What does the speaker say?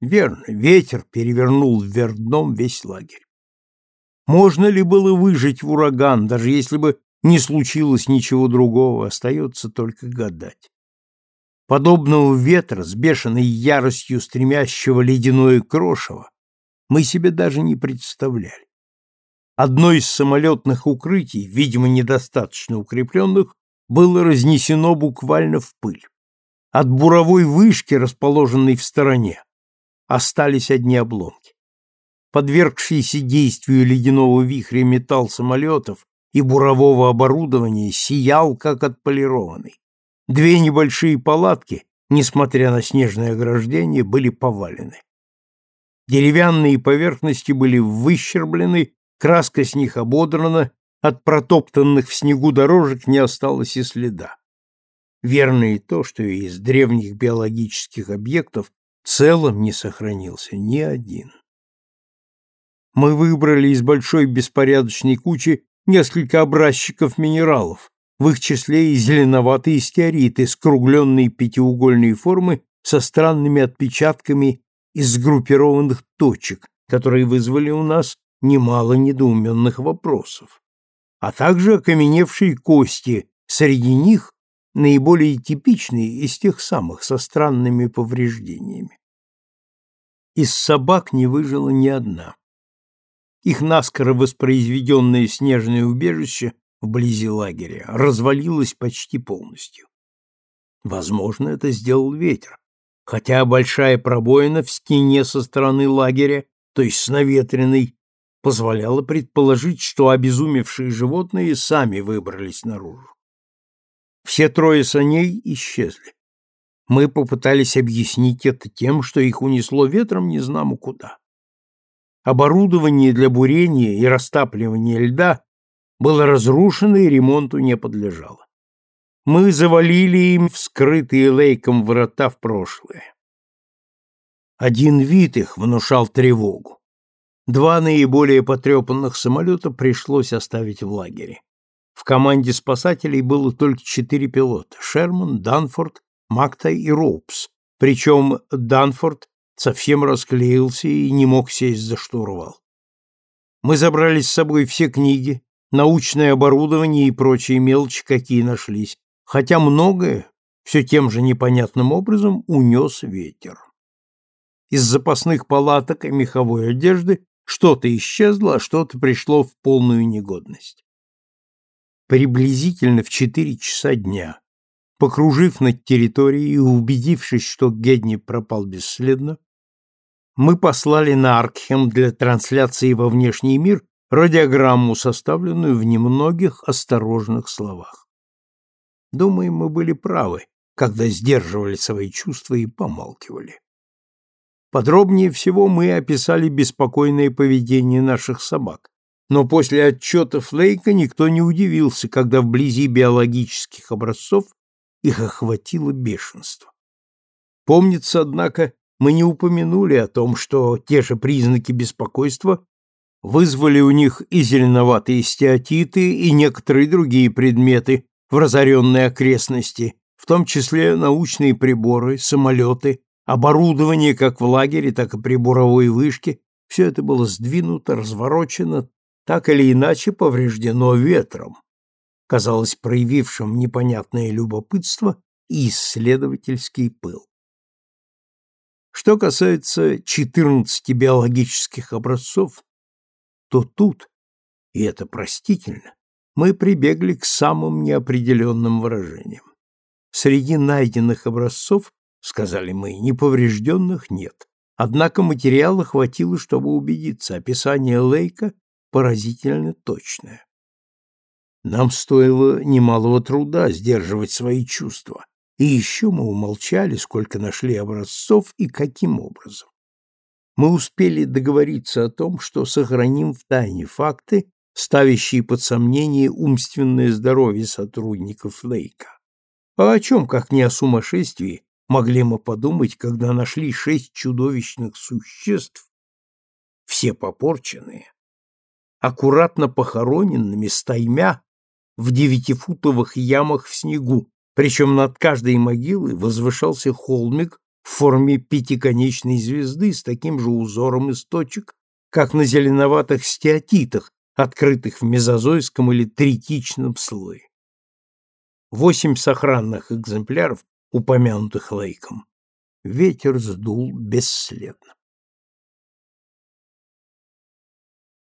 Верно, ветер перевернул вверх дном весь лагерь. Можно ли было выжить в ураган, даже если бы не случилось ничего другого, остается только гадать. Подобного ветра с бешеной яростью стремящего ледяное крошево мы себе даже не представляли. Одно из самолетных укрытий, видимо, недостаточно укрепленных, было разнесено буквально в пыль. От буровой вышки, расположенной в стороне, остались одни обломки. Подвергшийся действию ледяного вихря металл самолетов и бурового оборудования сиял, как отполированный. Две небольшие палатки, несмотря на снежное ограждение, были повалены. Деревянные поверхности были выщерблены, краска с них ободрана, от протоптанных в снегу дорожек не осталось и следа. Верно и то, что из древних биологических объектов целым не сохранился ни один. Мы выбрали из большой беспорядочной кучи несколько образчиков минералов, в их числе и зеленоватые стеариты скругленной пятиугольной формы со странными отпечатками из сгруппированных точек, которые вызвали у нас немало недоуменных вопросов, а также окаменевшие кости, среди них наиболее типичные из тех самых со странными повреждениями. Из собак не выжила ни одна. Их наскоро воспроизведенное снежное убежище вблизи лагеря развалилось почти полностью. Возможно, это сделал ветер, хотя большая пробоина в стене со стороны лагеря, то есть с наветренной, позволяла предположить, что обезумевшие животные сами выбрались наружу. Все трое саней исчезли. Мы попытались объяснить это тем, что их унесло ветром незнамо куда. Оборудование для бурения и растапливания льда было разрушено и ремонту не подлежало. Мы завалили им вскрытые лейком врата в прошлое. Один вид их внушал тревогу. Два наиболее потрепанных самолета пришлось оставить в лагере. В команде спасателей было только четыре пилота — Шерман, Данфорд, Мактай и Роупс, причем Данфорд совсем расклеился и не мог сесть за штурвал. Мы забрали с собой все книги, научное оборудование и прочие мелочи, какие нашлись, хотя многое, все тем же непонятным образом, унес ветер. Из запасных палаток и меховой одежды что-то исчезло, а что-то пришло в полную негодность. Приблизительно в четыре часа дня, покружив над территорией и убедившись, что Гедни пропал бесследно, мы послали на Аркхем для трансляции во внешний мир радиограмму, составленную в немногих осторожных словах. Думаю, мы были правы, когда сдерживали свои чувства и помалкивали. Подробнее всего мы описали беспокойное поведение наших собак, но после отчета Флейка никто не удивился, когда вблизи биологических образцов их охватило бешенство. Помнится, однако, мы не упомянули о том, что те же признаки беспокойства вызвали у них и зеленоватые стеатиты, и некоторые другие предметы в разоренной окрестности, в том числе научные приборы, самолеты, оборудование как в лагере, так и при буровой вышке, все это было сдвинуто, разворочено, так или иначе повреждено ветром, казалось проявившим непонятное любопытство и исследовательский пыл. Что касается 14 биологических образцов, то тут, и это простительно, мы прибегли к самым неопределенным выражениям. Среди найденных образцов, сказали мы, неповрежденных нет. Однако материала хватило, чтобы убедиться, описание Лейка поразительно точное. Нам стоило немалого труда сдерживать свои чувства, и еще мы умолчали, сколько нашли образцов и каким образом. Мы успели договориться о том, что сохраним в тайне факты, ставящие под сомнение умственное здоровье сотрудников Лейка. А о чем, как не о сумасшествии, могли мы подумать, когда нашли шесть чудовищных существ, все попорченные, аккуратно похороненными стаймя в девятифутовых ямах в снегу, причем над каждой могилой возвышался холмик в форме пятиконечной звезды с таким же узором из точек, как на зеленоватых стеатитах, открытых в мезозойском или третичном слое. Восемь сохранных экземпляров, упомянутых Лейком, ветер сдул бесследно.